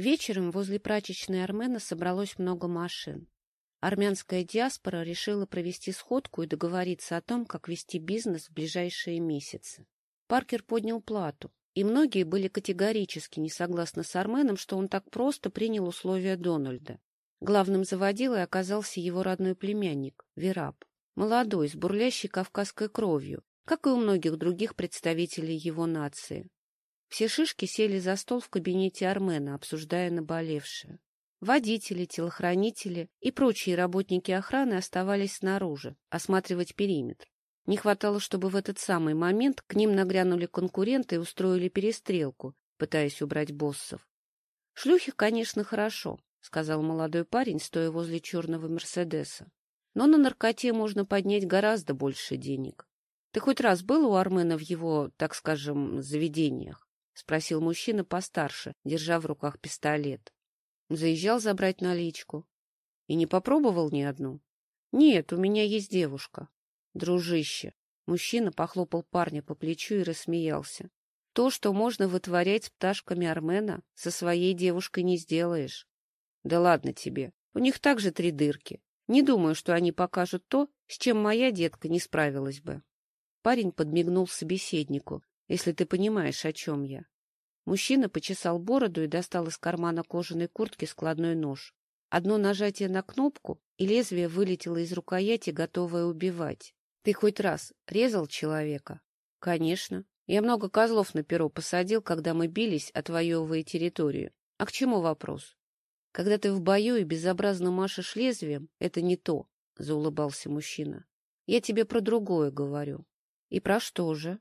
Вечером возле прачечной Армена собралось много машин. Армянская диаспора решила провести сходку и договориться о том, как вести бизнес в ближайшие месяцы. Паркер поднял плату, и многие были категорически не согласны с Арменом, что он так просто принял условия Дональда. Главным заводилой оказался его родной племянник, Вераб, молодой, с бурлящей кавказской кровью, как и у многих других представителей его нации. Все шишки сели за стол в кабинете Армена, обсуждая наболевшее. Водители, телохранители и прочие работники охраны оставались снаружи, осматривать периметр. Не хватало, чтобы в этот самый момент к ним нагрянули конкуренты и устроили перестрелку, пытаясь убрать боссов. — Шлюхи, конечно, хорошо, — сказал молодой парень, стоя возле черного Мерседеса. — Но на наркоте можно поднять гораздо больше денег. Ты хоть раз был у Армена в его, так скажем, заведениях? — спросил мужчина постарше, держа в руках пистолет. Заезжал забрать наличку. И не попробовал ни одну? Нет, у меня есть девушка. Дружище. Мужчина похлопал парня по плечу и рассмеялся. То, что можно вытворять с пташками Армена, со своей девушкой не сделаешь. Да ладно тебе, у них также три дырки. Не думаю, что они покажут то, с чем моя детка не справилась бы. Парень подмигнул собеседнику, если ты понимаешь, о чем я. Мужчина почесал бороду и достал из кармана кожаной куртки складной нож. Одно нажатие на кнопку, и лезвие вылетело из рукояти, готовое убивать. Ты хоть раз резал человека? Конечно. Я много козлов на перо посадил, когда мы бились, отвоевывая территорию. А к чему вопрос? Когда ты в бою и безобразно машешь лезвием, это не то, — заулыбался мужчина. Я тебе про другое говорю. И про что же?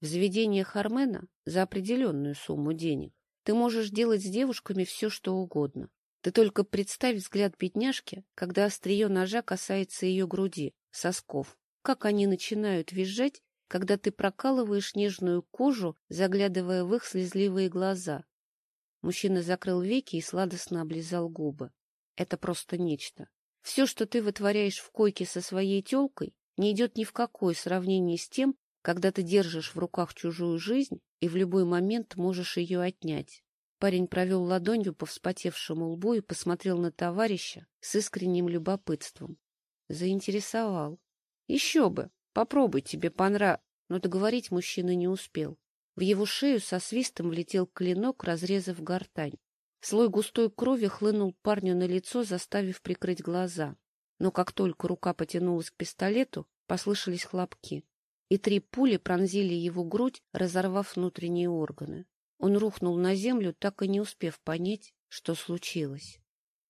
В заведениях Армена за определенную сумму денег ты можешь делать с девушками все, что угодно. Ты только представь взгляд бедняжки, когда острие ножа касается ее груди, сосков. Как они начинают визжать, когда ты прокалываешь нежную кожу, заглядывая в их слезливые глаза. Мужчина закрыл веки и сладостно облизал губы. Это просто нечто. Все, что ты вытворяешь в койке со своей телкой, не идет ни в какое сравнение с тем, когда ты держишь в руках чужую жизнь и в любой момент можешь ее отнять. Парень провел ладонью по вспотевшему лбу и посмотрел на товарища с искренним любопытством. Заинтересовал. Еще бы, попробуй, тебе понрав... Но договорить мужчина не успел. В его шею со свистом влетел клинок, разрезав гортань. Слой густой крови хлынул парню на лицо, заставив прикрыть глаза. Но как только рука потянулась к пистолету, послышались хлопки и три пули пронзили его грудь, разорвав внутренние органы. Он рухнул на землю, так и не успев понять, что случилось.